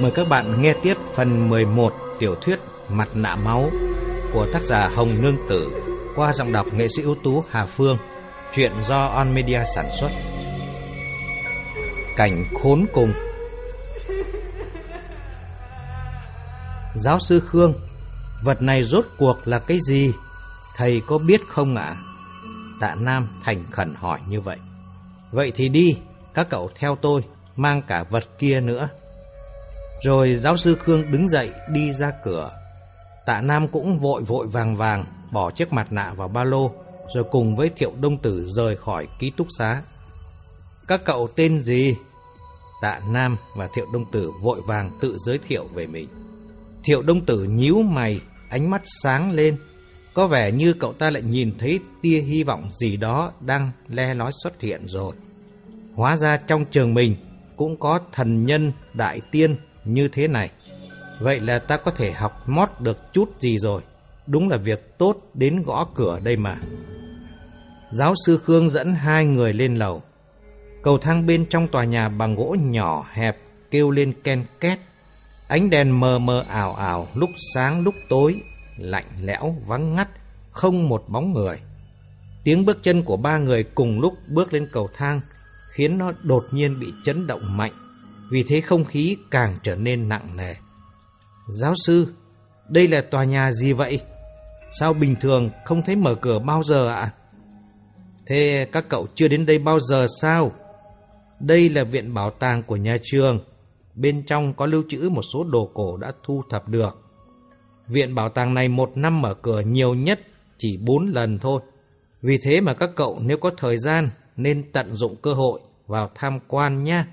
Mời các bạn nghe tiếp phần 11 tiểu thuyết Mặt nạ máu của tác giả Hồng Nương Tử qua giọng đọc nghệ sĩ ưu tú Hà Phương, truyện do On Media sản xuất. Cảnh khốn cùng Giáo sư Khương, vật này rốt cuộc là cái gì? Thầy có biết không ạ? Tạ Nam thành khẩn hỏi như vậy. Vậy thì đi, các cậu theo tôi, mang cả vật kia nữa. Rồi giáo sư Khương đứng dậy đi ra cửa. Tạ Nam cũng vội vội vàng vàng bỏ chiếc mặt nạ vào ba lô, rồi cùng với Thiệu Đông Tử rời khỏi ký túc xá. Các cậu tên gì? Tạ Nam và Thiệu Đông Tử vội vàng tự giới thiệu về mình. Thiệu Đông Tử nhíu mày, ánh mắt sáng lên. Có vẻ như cậu ta lại nhìn thấy tia hy vọng gì đó đang le lói xuất hiện rồi. Hóa ra trong trường mình cũng có thần nhân đại tiên như thế này. Vậy là ta có thể học mót được chút gì rồi. Đúng là việc tốt đến gõ cửa đây mà. Giáo sư Khương dẫn hai người lên lầu. Cầu thang bên trong tòa nhà bằng gỗ nhỏ hẹp kêu lên ken két. Ánh đèn mờ mờ ảo ảo lúc sáng lúc tối, lạnh lẽo vắng ngắt, không một bóng người. Tiếng bước chân của ba người cùng lúc bước lên cầu thang khiến nó đột nhiên bị chấn động mạnh, vì thế không khí càng trở nên nặng nề. Giáo sư, đây là tòa nhà gì vậy? Sao bình thường không thấy mở cửa bao giờ ạ? Thế các cậu chưa đến đây bao giờ sao? Đây là viện bảo tàng của nhà trường. Bên trong có lưu trữ một số đồ cổ đã thu thập được. Viện bảo tàng này một năm mở cửa nhiều nhất chỉ bốn lần thôi. Vì thế mà các cậu nếu có thời gian nên tận dụng cơ hội vào tham quan nhé.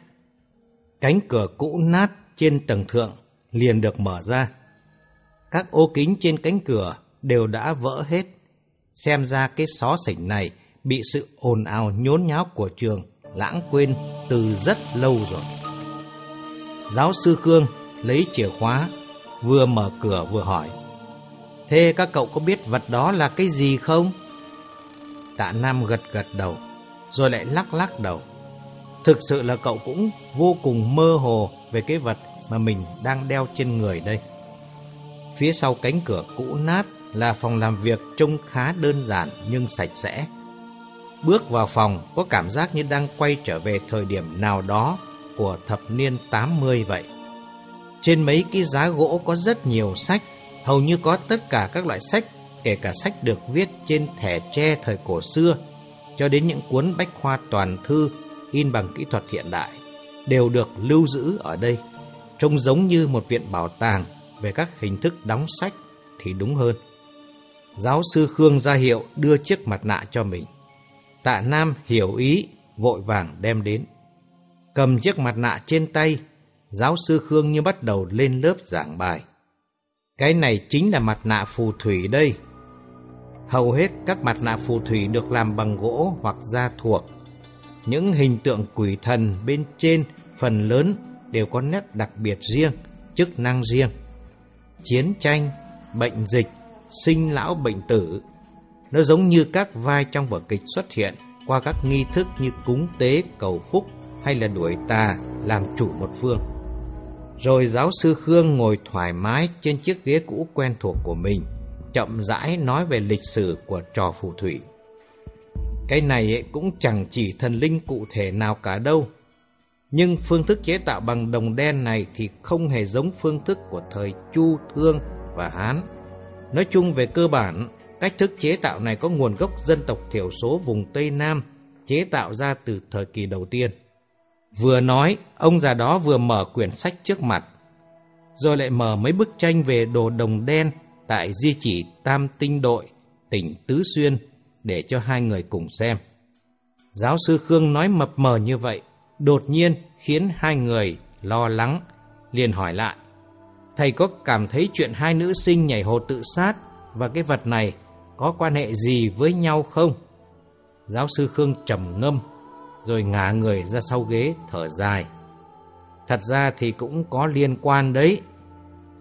Cánh cửa cũ nát trên tầng thượng liền được mở ra. Các ô kính trên cánh cửa đều đã vỡ hết. Xem ra cái xó xỉnh này bị sự ồn ào nhốn nháo của trường lãng quên từ rất lâu rồi. Giáo sư Khương lấy chìa khóa, vừa mở cửa vừa hỏi. Thế các cậu có biết vật đó là cái gì không? Tạ Nam gật gật đầu, rồi lại lắc lắc đầu. Thực sự là cậu cũng vô cùng mơ hồ về cái vật mà mình đang đeo trên người đây. Phía sau cánh cửa cũ nát là phòng làm việc trông khá đơn giản nhưng sạch sẽ. Bước vào phòng có cảm giác như đang quay trở về thời điểm nào đó của thập niên 80 vậy. Trên mấy cái giá gỗ có rất nhiều sách, hầu như có tất cả các loại sách, kể cả sách được viết trên thẻ tre thời cổ xưa, cho đến những cuốn bách khoa toàn thư in bằng kỹ thuật hiện đại, đều được lưu giữ ở đây. Trông giống như một viện bảo tàng về các hình thức đóng sách thì đúng hơn. Giáo sư Khương ra hiệu đưa chiếc mặt nạ cho mình. Tạ Nam hiểu ý, vội vàng đem đến. Cầm chiếc mặt nạ trên tay, giáo sư Khương như bắt đầu lên lớp giảng bài. Cái này chính là mặt nạ phù thủy đây. Hầu hết các mặt nạ phù thủy được làm bằng gỗ hoặc da thuộc. Những hình tượng quỷ thần bên trên phần lớn đều có nét đặc biệt riêng, chức năng riêng. Chiến tranh, bệnh dịch, sinh lão bệnh tử. Nó giống như các vai trong vở kịch xuất hiện qua các nghi thức như cúng tế, cầu phúc hay là đuổi tà làm chủ một phương. Rồi giáo sư Khương ngồi thoải mái trên chiếc ghế cũ quen thuộc của mình, chậm rãi nói về lịch sử của trò phù thủy. Cái này ấy cũng chẳng chỉ thần linh cụ thể nào cả đâu. Nhưng phương thức chế tạo bằng đồng đen này thì không hề giống phương thức của thời Chu, Thương và Hán. Nói chung về cơ bản, cách thức chế tạo này có nguồn gốc dân tộc thiểu số vùng Tây Nam, chế tạo ra từ thời kỳ đầu tiên. Vừa nói, ông già đó vừa mở quyển sách trước mặt, rồi lại mở mấy bức tranh về đồ đồng đen tại di chỉ Tam Tinh Đội, tỉnh Tứ Xuyên, để cho hai người cùng xem. Giáo sư Khương nói mập mờ như vậy, đột nhiên khiến hai người lo lắng, liền hỏi lại. Thầy có cảm thấy chuyện hai nữ sinh nhảy hồ tự sát và cái vật này có quan hệ gì với nhau không? Giáo sư Khương trầm ngâm, rồi ngả người ra sau ghế thở dài. Thật ra thì cũng có liên quan đấy,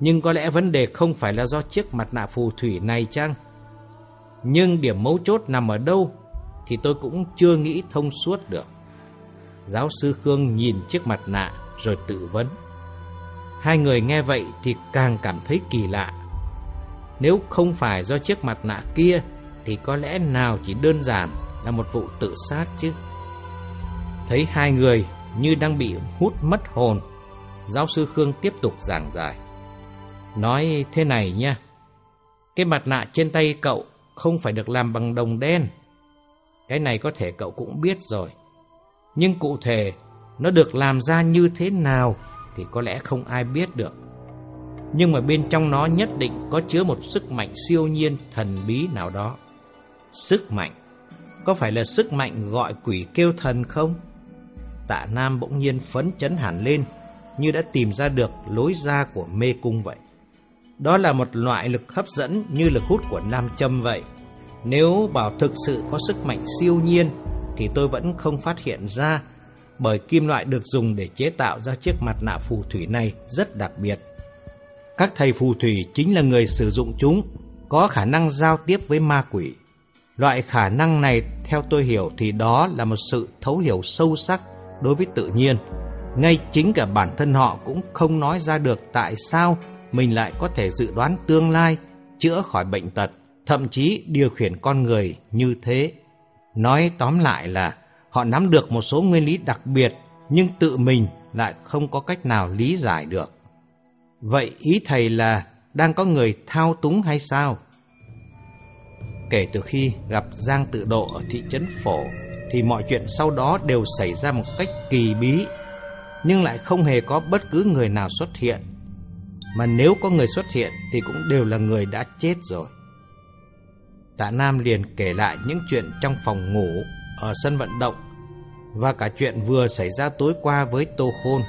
nhưng có lẽ vấn đề không phải là do chiếc mặt nạ phù thủy này chăng? Nhưng điểm mấu chốt nằm ở đâu thì tôi cũng chưa nghĩ thông suốt được. Giáo sư Khương nhìn chiếc mặt nạ rồi tự vấn. Hai người nghe vậy thì càng cảm thấy kỳ lạ. Nếu không phải do chiếc mặt nạ kia thì có lẽ nào chỉ đơn giản là một vụ tự sát chứ. Thấy hai người như đang bị hút mất hồn, giáo sư Khương tiếp tục giảng giải. Nói thế này nha, cái mặt nạ trên tay cậu không phải được làm bằng đồng đen. Cái này có thể cậu cũng biết rồi. Nhưng cụ thể nó được làm ra như thế nào thì có lẽ không ai biết được. Nhưng mà bên trong nó nhất định có chứa một sức mạnh siêu nhiên thần bí nào đó. Sức mạnh? Có phải là sức mạnh gọi quỷ kêu thần không? Tạ Nam bỗng nhiên phấn chấn hẳn lên, như đã tìm ra được lối ra của mê cung vậy. Đó là một loại lực hấp dẫn như lực hút của nam châm vậy. Nếu bảo thực sự có sức mạnh siêu nhiên thì tôi vẫn không phát hiện ra bởi kim loại được dùng để chế tạo ra chiếc mặt nạ phù thủy này rất đặc biệt. Các thầy phù thủy chính là người sử dụng chúng, có khả năng giao tiếp với ma quỷ. Loại khả năng này theo tôi hiểu thì đó là một sự thấu hiểu sâu sắc đối với tự nhiên. Ngay chính cả bản thân họ cũng không nói ra được tại sao mình lại có thể dự đoán tương lai, chữa khỏi bệnh tật, thậm chí điều khiển con người như thế. Nói tóm lại là họ nắm được một số nguyên lý đặc biệt nhưng tự mình lại không có cách nào lý giải được. Vậy ý thầy là đang có người thao túng hay sao? Kể từ khi gặp Giang Tự Độ ở thị trấn Phổ thì mọi chuyện sau đó đều xảy ra một cách kỳ bí nhưng lại không hề có bất cứ người nào xuất hiện. Mà nếu có người xuất hiện thì cũng đều là người đã chết rồi. Tạ Nam liền kể lại những chuyện trong phòng ngủ ở sân vận động và cả chuyện vừa xảy ra tối qua với Tô Khôn.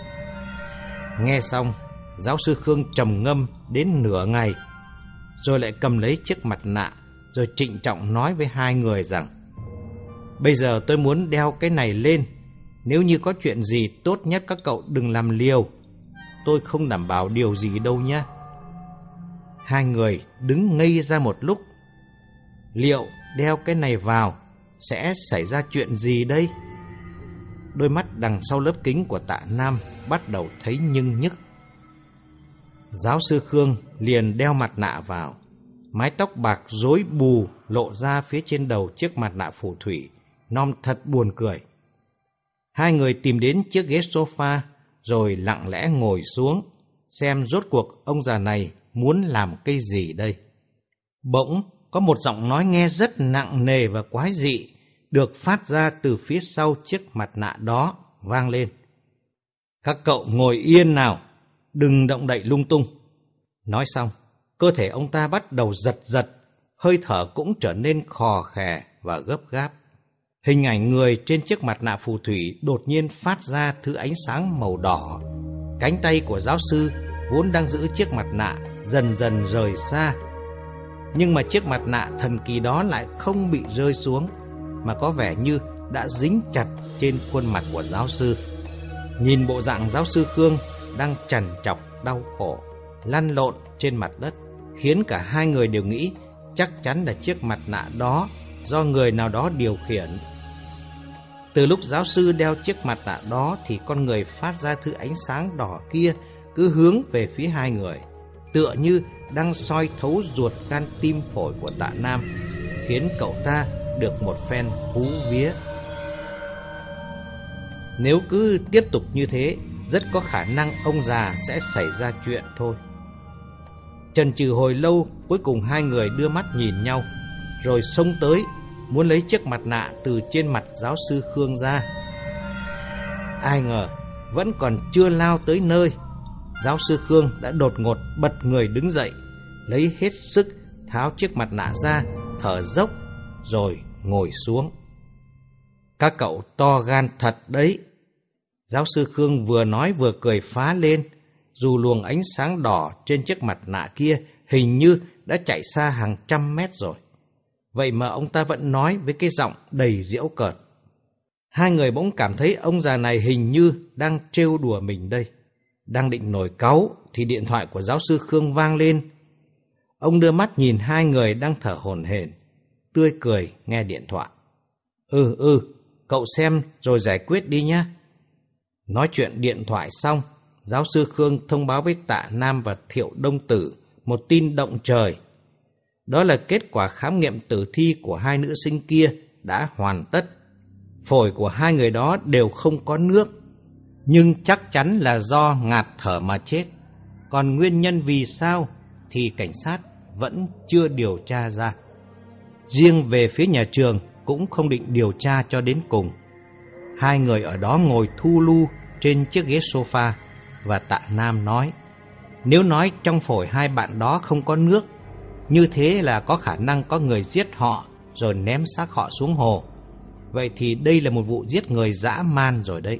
Nghe xong, giáo sư Khương trầm ngâm đến nửa ngày, rồi lại cầm lấy chiếc mặt nạ, rồi trịnh trọng nói với hai người rằng Bây giờ tôi muốn đeo cái này lên, nếu như có chuyện gì tốt nhất các cậu đừng làm liều, tôi không đảm bảo điều gì đâu nhé. Hai người đứng ngây ra một lúc. Liệu đeo cái này vào sẽ xảy ra chuyện gì đây? Đôi mắt đằng sau lớp kính của tạ Nam bắt đầu thấy nhưng nhức. Giáo sư Khương liền đeo mặt nạ vào. Mái tóc bạc rối bù lộ ra phía trên đầu chiếc mặt nạ phù thủy. Nom thật buồn cười. Hai người tìm đến chiếc ghế sofa rồi lặng lẽ ngồi xuống xem rốt cuộc ông già này muốn làm cái gì đây. Bỗng có một giọng nói nghe rất nặng nề và quái dị được phát ra từ phía sau chiếc mặt nạ đó vang lên. Các cậu ngồi yên nào, đừng động đậy lung tung. Nói xong, cơ thể ông ta bắt đầu giật giật, hơi thở cũng trở nên khò khè và gấp gáp. Hình ảnh người trên chiếc mặt nạ phù thủy đột nhiên phát ra thứ ánh sáng màu đỏ. Cánh tay của giáo sư vốn đang giữ chiếc mặt nạ dần dần rời xa. Nhưng mà chiếc mặt nạ thần kỳ đó lại không bị rơi xuống mà có vẻ như đã dính chặt trên khuôn mặt của giáo sư. Nhìn bộ dạng giáo sư Khương đang trằn trọc đau khổ, lăn lộn trên mặt đất, khiến cả hai người đều nghĩ chắc chắn là chiếc mặt nạ đó do người nào đó điều khiển. Từ lúc giáo sư đeo chiếc mặt nạ đó thì con người phát ra thứ ánh sáng đỏ kia cứ hướng về phía hai người, tựa như đang soi thấu ruột gan tim phổi của tạ Nam, khiến cậu ta được một phen hú vía. Nếu cứ tiếp tục như thế, rất có khả năng ông già sẽ xảy ra chuyện thôi. Trần trừ hồi lâu, cuối cùng hai người đưa mắt nhìn nhau, rồi xông tới, muốn lấy chiếc mặt nạ từ trên mặt giáo sư Khương ra. Ai ngờ, vẫn còn chưa lao tới nơi, giáo sư Khương đã đột ngột bật người đứng dậy, lấy hết sức tháo chiếc mặt nạ ra, thở dốc, rồi ngồi xuống. Các cậu to gan thật đấy. Giáo sư Khương vừa nói vừa cười phá lên, dù luồng ánh sáng đỏ trên chiếc mặt nạ kia hình như đã chạy xa hàng trăm mét rồi. Vậy mà ông ta vẫn nói với cái giọng đầy diễu cợt. Hai người bỗng cảm thấy ông già này hình như đang trêu đùa mình đây. Đang định nổi cáu thì điện thoại của giáo sư Khương vang lên. Ông đưa mắt nhìn hai người đang thở hổn hển tươi cười nghe điện thoại. Ừ ừ, cậu xem rồi giải quyết đi nhé. Nói chuyện điện thoại xong, giáo sư Khương thông báo với tạ Nam và Thiệu Đông Tử một tin động trời. Đó là kết quả khám nghiệm tử thi của hai nữ sinh kia đã hoàn tất. Phổi của hai người đó đều không có nước, nhưng chắc chắn là do ngạt thở mà chết. Còn nguyên nhân vì sao thì cảnh sát vẫn chưa điều tra ra. Riêng về phía nhà trường cũng không định điều tra cho đến cùng. Hai người ở đó ngồi thu lu trên chiếc ghế sofa và tạ Nam nói Nếu nói trong phổi hai bạn đó không có nước như thế là có khả năng có người giết họ rồi ném xác họ xuống hồ Vậy thì đây là một vụ giết người dã man rồi đấy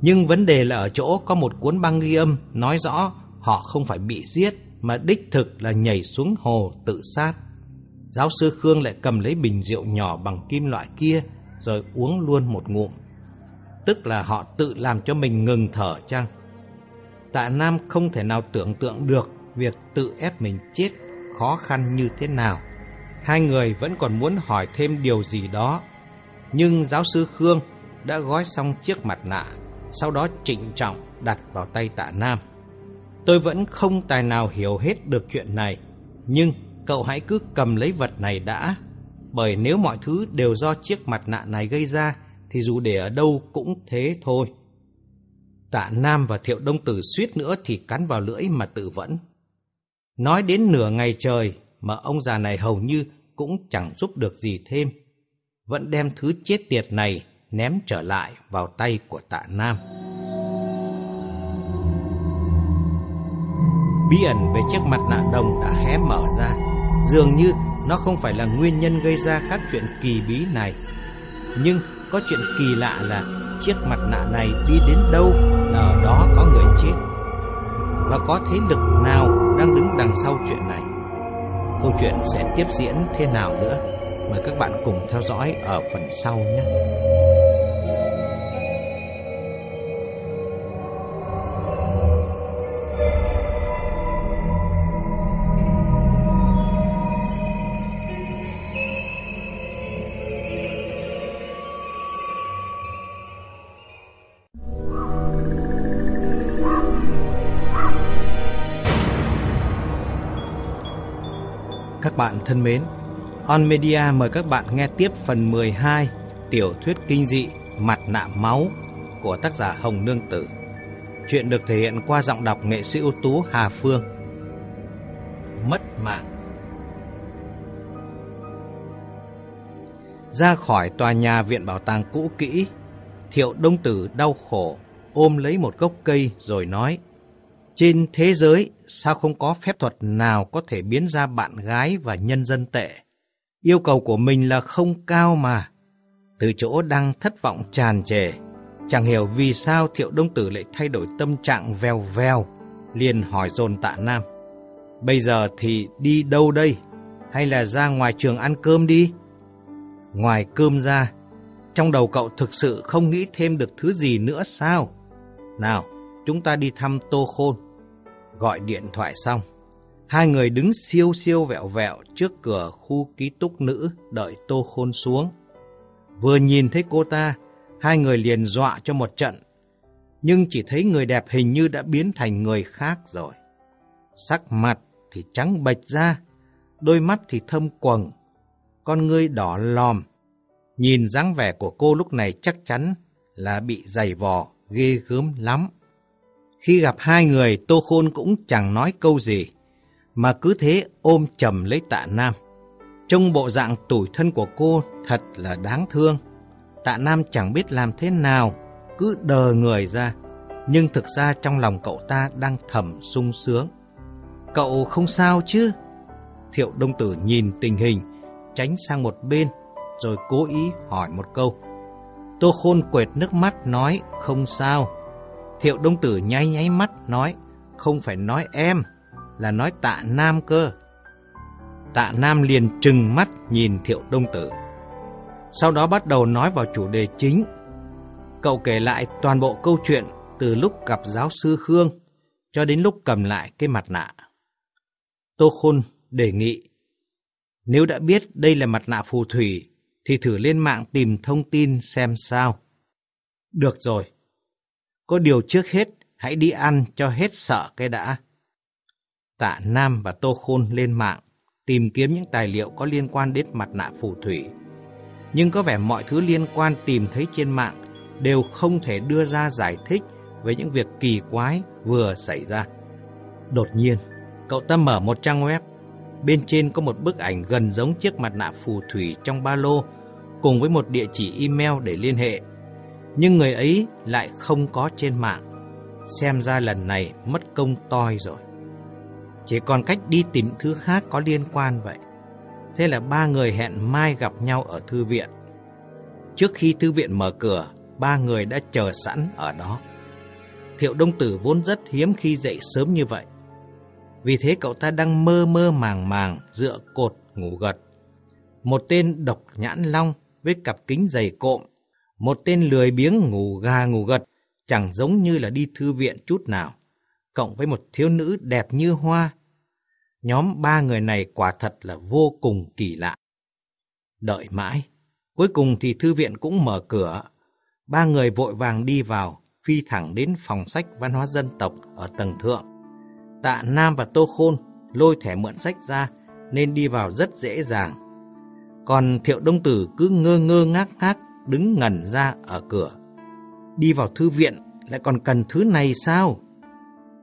Nhưng vấn đề là ở chỗ có một cuốn băng ghi âm nói rõ họ không phải bị giết mà đích thực là nhảy xuống hồ tự sát. Giáo sư Khương lại cầm lấy bình rượu nhỏ bằng kim loại kia rồi uống luôn một ngụm. Tức là họ tự làm cho mình ngừng thở chăng? Tạ Nam không thể nào tưởng tượng được việc tự ép mình chết khó khăn như thế nào. Hai người vẫn còn muốn hỏi thêm điều gì đó. Nhưng giáo sư Khương đã gói xong chiếc mặt nạ, sau đó trịnh trọng đặt vào tay tạ Nam. Tôi vẫn không tài nào hiểu hết được chuyện này, nhưng cậu hãy cứ cầm lấy vật này đã. Bởi nếu mọi thứ đều do chiếc mặt nạ này gây ra, thì dù để ở đâu cũng thế thôi. Tạ Nam và Thiệu Đông Tử suýt nữa thì cắn vào lưỡi mà tự vẫn. Nói đến nửa ngày trời mà ông già này hầu như cũng chẳng giúp được gì thêm. Vẫn đem thứ chết tiệt này ném trở lại vào tay của tạ Nam. bí ẩn về chiếc mặt nạ đồng đã hé mở ra. Dường như nó không phải là nguyên nhân gây ra các chuyện kỳ bí này. Nhưng có chuyện kỳ lạ là chiếc mặt nạ này đi đến đâu là ở đó có người chết. Và có thế lực nào đang đứng đằng sau chuyện này? Câu chuyện sẽ tiếp diễn thế nào nữa? Mời các bạn cùng theo dõi ở phần sau nhé. Bạn thân mến, On Media mời các bạn nghe tiếp phần 12 tiểu thuyết kinh dị Mặt nạ máu của tác giả Hồng Nương Tử. Chuyện được thể hiện qua giọng đọc nghệ sĩ ưu tú Hà Phương. Mất mạng Ra khỏi tòa nhà viện bảo tàng cũ kỹ, Thiệu Đông Tử đau khổ ôm lấy một gốc cây rồi nói trên thế giới, sao không có phép thuật nào có thể biến ra bạn gái và nhân dân tệ? Yêu cầu của mình là không cao mà. Từ chỗ đang thất vọng tràn trề, chẳng hiểu vì sao Thiệu Đông Tử lại thay đổi tâm trạng vèo vèo, liền hỏi dồn tạ Nam. Bây giờ thì đi đâu đây? Hay là ra ngoài trường ăn cơm đi? Ngoài cơm ra, trong đầu cậu thực sự không nghĩ thêm được thứ gì nữa sao? Nào, chúng ta đi thăm Tô Khôn. Gọi điện thoại xong, hai người đứng siêu siêu vẹo vẹo trước cửa khu ký túc nữ đợi Tô Khôn xuống. Vừa nhìn thấy cô ta, hai người liền dọa cho một trận, nhưng chỉ thấy người đẹp hình như đã biến thành người khác rồi. Sắc mặt thì trắng bệch ra, đôi mắt thì thâm quầng, con ngươi đỏ lòm. Nhìn dáng vẻ của cô lúc này chắc chắn là bị dày vò, ghê gớm lắm. Khi gặp hai người, Tô Khôn cũng chẳng nói câu gì, mà cứ thế ôm chầm lấy tạ Nam. Trong bộ dạng tủi thân của cô thật là đáng thương. Tạ Nam chẳng biết làm thế nào, cứ đờ người ra. Nhưng thực ra trong lòng cậu ta đang thầm sung sướng. Cậu không sao chứ? Thiệu Đông Tử nhìn tình hình, tránh sang một bên, rồi cố ý hỏi một câu. Tô Khôn quệt nước mắt nói không sao. Thiệu Đông Tử nháy nháy mắt nói, không phải nói em, là nói tạ Nam cơ. Tạ Nam liền trừng mắt nhìn Thiệu Đông Tử. Sau đó bắt đầu nói vào chủ đề chính. Cậu kể lại toàn bộ câu chuyện từ lúc gặp giáo sư Khương cho đến lúc cầm lại cái mặt nạ. Tô Khôn đề nghị, nếu đã biết đây là mặt nạ phù thủy, thì thử lên mạng tìm thông tin xem sao. Được rồi, có điều trước hết, hãy đi ăn cho hết sợ cái đã. Tạ Nam và Tô Khôn lên mạng tìm kiếm những tài liệu có liên quan đến mặt nạ phù thủy. Nhưng có vẻ mọi thứ liên quan tìm thấy trên mạng đều không thể đưa ra giải thích về những việc kỳ quái vừa xảy ra. Đột nhiên, cậu ta mở một trang web. Bên trên có một bức ảnh gần giống chiếc mặt nạ phù thủy trong ba lô cùng với một địa chỉ email để liên hệ. Nhưng người ấy lại không có trên mạng. Xem ra lần này mất công toi rồi. Chỉ còn cách đi tìm thứ khác có liên quan vậy. Thế là ba người hẹn mai gặp nhau ở thư viện. Trước khi thư viện mở cửa, ba người đã chờ sẵn ở đó. Thiệu Đông Tử vốn rất hiếm khi dậy sớm như vậy. Vì thế cậu ta đang mơ mơ màng màng dựa cột ngủ gật. Một tên độc nhãn long với cặp kính dày cộm, một tên lười biếng ngủ gà ngủ gật, chẳng giống như là đi thư viện chút nào, cộng với một thiếu nữ đẹp như hoa. Nhóm ba người này quả thật là vô cùng kỳ lạ. Đợi mãi, cuối cùng thì thư viện cũng mở cửa. Ba người vội vàng đi vào, phi thẳng đến phòng sách văn hóa dân tộc ở tầng thượng. Tạ Nam và Tô Khôn lôi thẻ mượn sách ra nên đi vào rất dễ dàng. Còn Thiệu Đông Tử cứ ngơ ngơ ngác ngác đứng ngẩn ra ở cửa. Đi vào thư viện lại còn cần thứ này sao?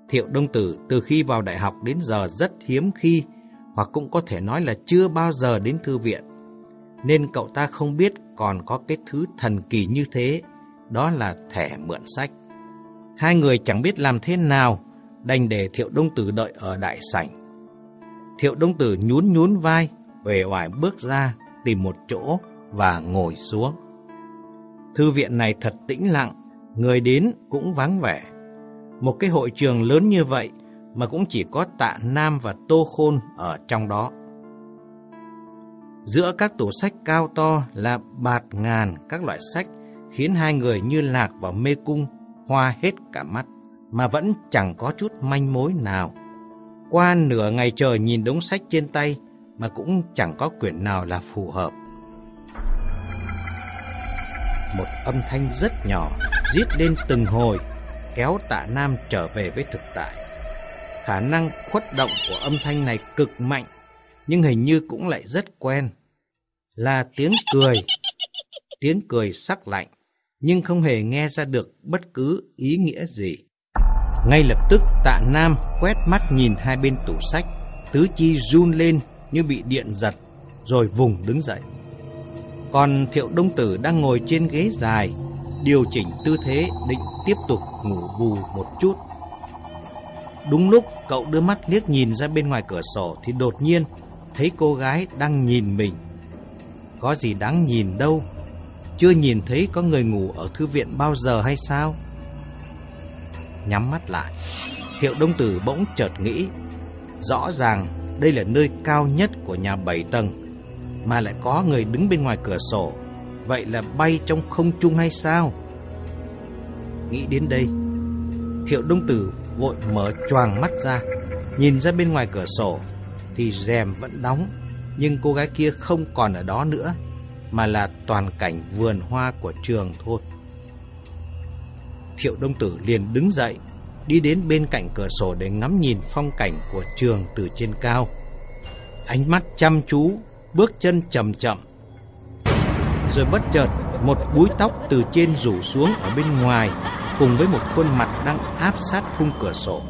Thiệu Đông Tử từ khi vào đại học đến giờ rất hiếm khi hoặc cũng có thể nói là chưa bao giờ đến thư viện. Nên cậu ta không biết còn có cái thứ thần kỳ như thế đó là thẻ mượn sách. Hai người chẳng biết làm thế nào, đành để Thiệu Đông Tử đợi ở đại sảnh. Thiệu Đông Tử nhún nhún vai, uể oải bước ra, tìm một chỗ và ngồi xuống. Thư viện này thật tĩnh lặng, người đến cũng vắng vẻ. Một cái hội trường lớn như vậy mà cũng chỉ có tạ Nam và Tô Khôn ở trong đó. Giữa các tủ sách cao to là bạt ngàn các loại sách khiến hai người như lạc vào mê cung, hoa hết cả mắt, mà vẫn chẳng có chút manh mối nào. Qua nửa ngày trời nhìn đống sách trên tay mà cũng chẳng có quyển nào là phù hợp. Một âm thanh rất nhỏ giết lên từng hồi, kéo tạ Nam trở về với thực tại. Khả năng khuất động của âm thanh này cực mạnh, nhưng hình như cũng lại rất quen. Là tiếng cười, tiếng cười sắc lạnh nhưng không hề nghe ra được bất cứ ý nghĩa gì. Ngay lập tức tạ Nam quét mắt nhìn hai bên tủ sách, tứ chi run lên như bị điện giật, rồi vùng đứng dậy. Còn Thiệu Đông Tử đang ngồi trên ghế dài, điều chỉnh tư thế định tiếp tục ngủ bù một chút. Đúng lúc cậu đưa mắt liếc nhìn ra bên ngoài cửa sổ thì đột nhiên thấy cô gái đang nhìn mình. Có gì đáng nhìn đâu, chưa nhìn thấy có người ngủ ở thư viện bao giờ hay sao? Nhắm mắt lại, Hiệu Đông Tử bỗng chợt nghĩ, rõ ràng đây là nơi cao nhất của nhà bảy tầng, mà lại có người đứng bên ngoài cửa sổ, vậy là bay trong không trung hay sao? Nghĩ đến đây, Thiệu Đông Tử vội mở choàng mắt ra, nhìn ra bên ngoài cửa sổ, thì rèm vẫn đóng, nhưng cô gái kia không còn ở đó nữa mà là toàn cảnh vườn hoa của trường thôi. Thiệu Đông Tử liền đứng dậy, đi đến bên cạnh cửa sổ để ngắm nhìn phong cảnh của trường từ trên cao. Ánh mắt chăm chú, bước chân chậm chậm. Rồi bất chợt, một búi tóc từ trên rủ xuống ở bên ngoài, cùng với một khuôn mặt đang áp sát khung cửa sổ.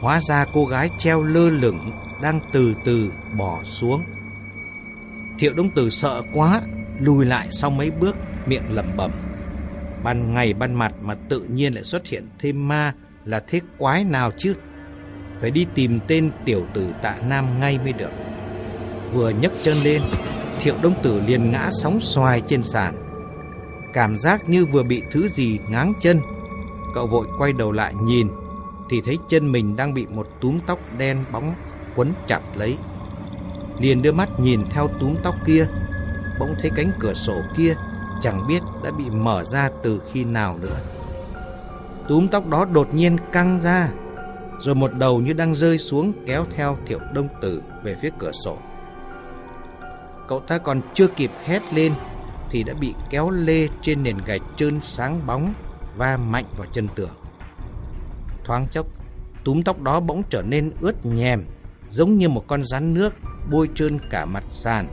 Hóa ra cô gái treo lơ lửng đang từ từ bỏ xuống. Thiệu Đông Tử sợ quá, lùi lại sau mấy bước, miệng lẩm bẩm. Ban ngày ban mặt mà tự nhiên lại xuất hiện thêm ma là thế quái nào chứ? Phải đi tìm tên tiểu tử tạ Nam ngay mới được. Vừa nhấc chân lên, Thiệu Đông Tử liền ngã sóng xoài trên sàn. Cảm giác như vừa bị thứ gì ngáng chân. Cậu vội quay đầu lại nhìn, thì thấy chân mình đang bị một túm tóc đen bóng quấn chặt lấy liền đưa mắt nhìn theo túm tóc kia bỗng thấy cánh cửa sổ kia chẳng biết đã bị mở ra từ khi nào nữa túm tóc đó đột nhiên căng ra rồi một đầu như đang rơi xuống kéo theo thiệu đông tử về phía cửa sổ cậu ta còn chưa kịp hét lên thì đã bị kéo lê trên nền gạch trơn sáng bóng và mạnh vào chân tường thoáng chốc, túm tóc đó bỗng trở nên ướt nhèm, giống như một con rắn nước bôi trơn cả mặt sàn,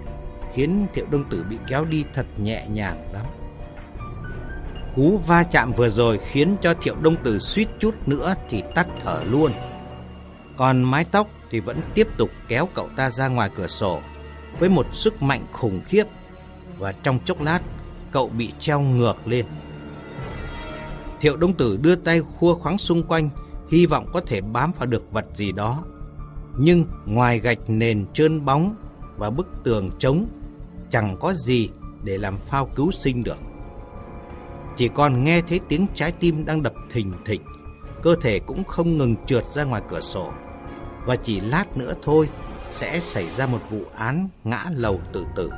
khiến Thiệu Đông Tử bị kéo đi thật nhẹ nhàng lắm. Cú va chạm vừa rồi khiến cho Thiệu Đông Tử suýt chút nữa thì tắt thở luôn. Còn mái tóc thì vẫn tiếp tục kéo cậu ta ra ngoài cửa sổ với một sức mạnh khủng khiếp và trong chốc lát cậu bị treo ngược lên. Thiệu Đông Tử đưa tay khua khoáng xung quanh, hy vọng có thể bám vào được vật gì đó. Nhưng ngoài gạch nền trơn bóng và bức tường trống, chẳng có gì để làm phao cứu sinh được. Chỉ còn nghe thấy tiếng trái tim đang đập thình thịch, cơ thể cũng không ngừng trượt ra ngoài cửa sổ. Và chỉ lát nữa thôi sẽ xảy ra một vụ án ngã lầu tự tử.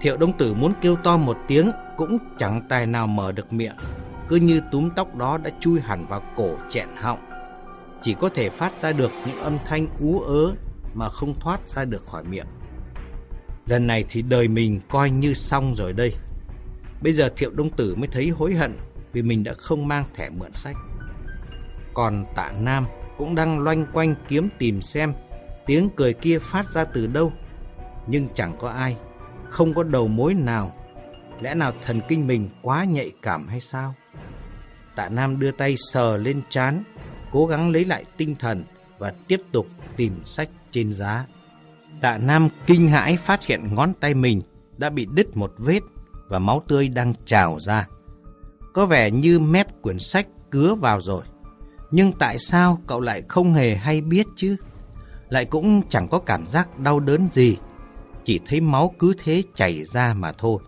Thiệu Đông Tử muốn kêu to một tiếng cũng chẳng tài nào mở được miệng, cứ như túm tóc đó đã chui hẳn vào cổ chẹn họng. Chỉ có thể phát ra được những âm thanh ú ớ mà không thoát ra được khỏi miệng. Lần này thì đời mình coi như xong rồi đây. Bây giờ Thiệu Đông Tử mới thấy hối hận vì mình đã không mang thẻ mượn sách. Còn tạ Nam cũng đang loanh quanh kiếm tìm xem tiếng cười kia phát ra từ đâu. Nhưng chẳng có ai, không có đầu mối nào. Lẽ nào thần kinh mình quá nhạy cảm hay sao? Tạ Nam đưa tay sờ lên chán cố gắng lấy lại tinh thần và tiếp tục tìm sách trên giá. Tạ Nam kinh hãi phát hiện ngón tay mình đã bị đứt một vết và máu tươi đang trào ra. Có vẻ như mép quyển sách cứa vào rồi. Nhưng tại sao cậu lại không hề hay biết chứ? Lại cũng chẳng có cảm giác đau đớn gì chỉ thấy máu cứ thế chảy ra mà thôi.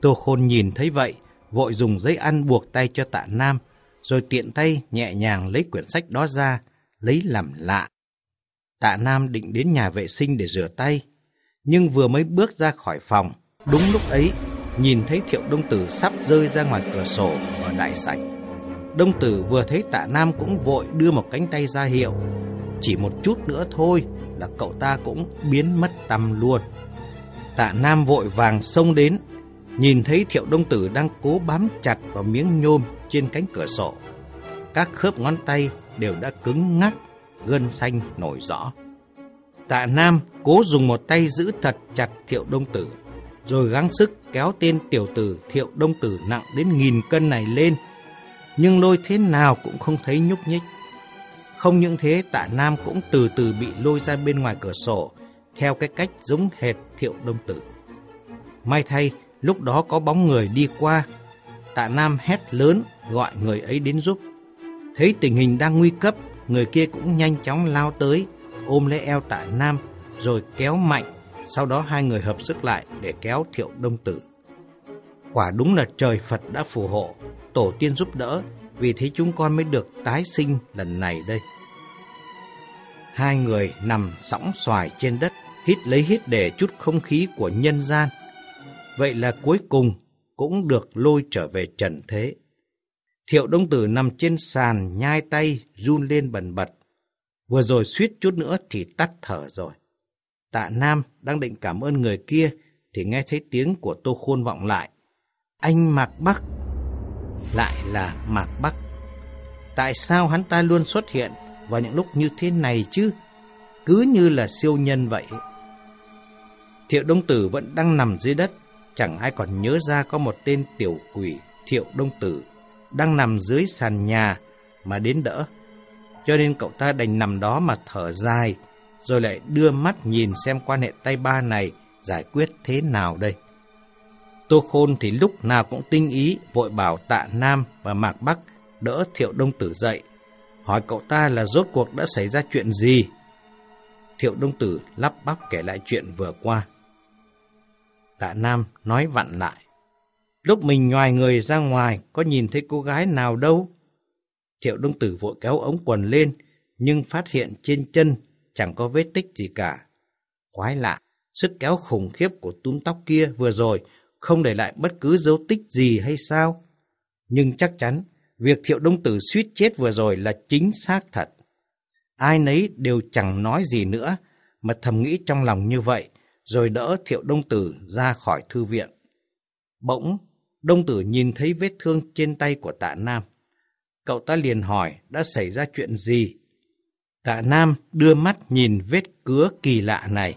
Tô Khôn nhìn thấy vậy, vội dùng giấy ăn buộc tay cho tạ Nam, rồi tiện tay nhẹ nhàng lấy quyển sách đó ra, lấy làm lạ. Tạ Nam định đến nhà vệ sinh để rửa tay, nhưng vừa mới bước ra khỏi phòng, đúng lúc ấy, nhìn thấy Thiệu Đông Tử sắp rơi ra ngoài cửa sổ ở đại sảnh. Đông Tử vừa thấy tạ Nam cũng vội đưa một cánh tay ra hiệu. Chỉ một chút nữa thôi là cậu ta cũng biến mất tầm luôn. Tạ Nam vội vàng xông đến, nhìn thấy Thiệu Đông Tử đang cố bám chặt vào miếng nhôm trên cánh cửa sổ. Các khớp ngón tay đều đã cứng ngắc, gân xanh nổi rõ. Tạ Nam cố dùng một tay giữ thật chặt Thiệu Đông Tử, rồi gắng sức kéo tên tiểu tử Thiệu Đông Tử nặng đến nghìn cân này lên. Nhưng lôi thế nào cũng không thấy nhúc nhích. Không những thế tạ Nam cũng từ từ bị lôi ra bên ngoài cửa sổ, theo cái cách giống hệt thiệu đông tử. May thay, lúc đó có bóng người đi qua. Tạ Nam hét lớn, gọi người ấy đến giúp. Thấy tình hình đang nguy cấp, người kia cũng nhanh chóng lao tới, ôm lấy eo tạ Nam, rồi kéo mạnh. Sau đó hai người hợp sức lại để kéo thiệu đông tử. Quả đúng là trời Phật đã phù hộ, tổ tiên giúp đỡ, vì thế chúng con mới được tái sinh lần này đây. Hai người nằm sóng xoài trên đất, hít lấy hít để chút không khí của nhân gian. Vậy là cuối cùng cũng được lôi trở về trần thế. Thiệu Đông Tử nằm trên sàn, nhai tay, run lên bần bật. Vừa rồi suýt chút nữa thì tắt thở rồi. Tạ Nam đang định cảm ơn người kia thì nghe thấy tiếng của Tô Khôn vọng lại. Anh Mạc Bắc lại là Mạc Bắc. Tại sao hắn ta luôn xuất hiện vào những lúc như thế này chứ? Cứ như là siêu nhân vậy. Thiệu Đông Tử vẫn đang nằm dưới đất, chẳng ai còn nhớ ra có một tên tiểu quỷ Thiệu Đông Tử đang nằm dưới sàn nhà mà đến đỡ. Cho nên cậu ta đành nằm đó mà thở dài, rồi lại đưa mắt nhìn xem quan hệ tay ba này giải quyết thế nào đây. Tô Khôn thì lúc nào cũng tinh ý vội bảo tạ Nam và Mạc Bắc đỡ Thiệu Đông Tử dậy, hỏi cậu ta là rốt cuộc đã xảy ra chuyện gì. Thiệu Đông Tử lắp bắp kể lại chuyện vừa qua. Tạ Nam nói vặn lại. Lúc mình ngoài người ra ngoài, có nhìn thấy cô gái nào đâu? Thiệu Đông Tử vội kéo ống quần lên, nhưng phát hiện trên chân chẳng có vết tích gì cả. Quái lạ, sức kéo khủng khiếp của túm tóc kia vừa rồi không để lại bất cứ dấu tích gì hay sao? Nhưng chắc chắn, việc Thiệu Đông Tử suýt chết vừa rồi là chính xác thật. Ai nấy đều chẳng nói gì nữa, mà thầm nghĩ trong lòng như vậy, rồi đỡ Thiệu Đông Tử ra khỏi thư viện. Bỗng, Đông Tử nhìn thấy vết thương trên tay của tạ Nam. cậu ta liền hỏi đã xảy ra chuyện gì. Tạ Nam đưa mắt nhìn vết cứa kỳ lạ này,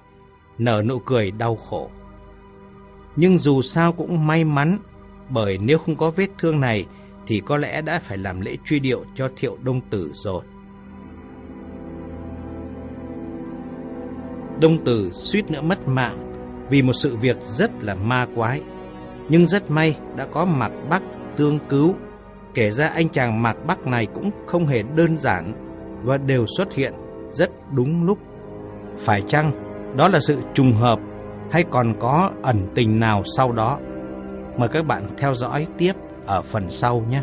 nở nụ cười đau khổ. Nhưng dù sao cũng may mắn, bởi nếu không có vết thương này thì có lẽ đã phải làm lễ truy điệu cho thiệu đông tử rồi. Đông tử suýt nữa mất mạng vì một sự việc rất là ma quái. Nhưng rất may đã có Mạc Bắc tương cứu. Kể ra anh chàng Mạc Bắc này cũng không hề đơn giản và đều xuất hiện rất đúng lúc. Phải chăng đó là sự trùng hợp hay còn có ẩn tình nào sau đó? Mời các bạn theo dõi tiếp ở phần sau nhé.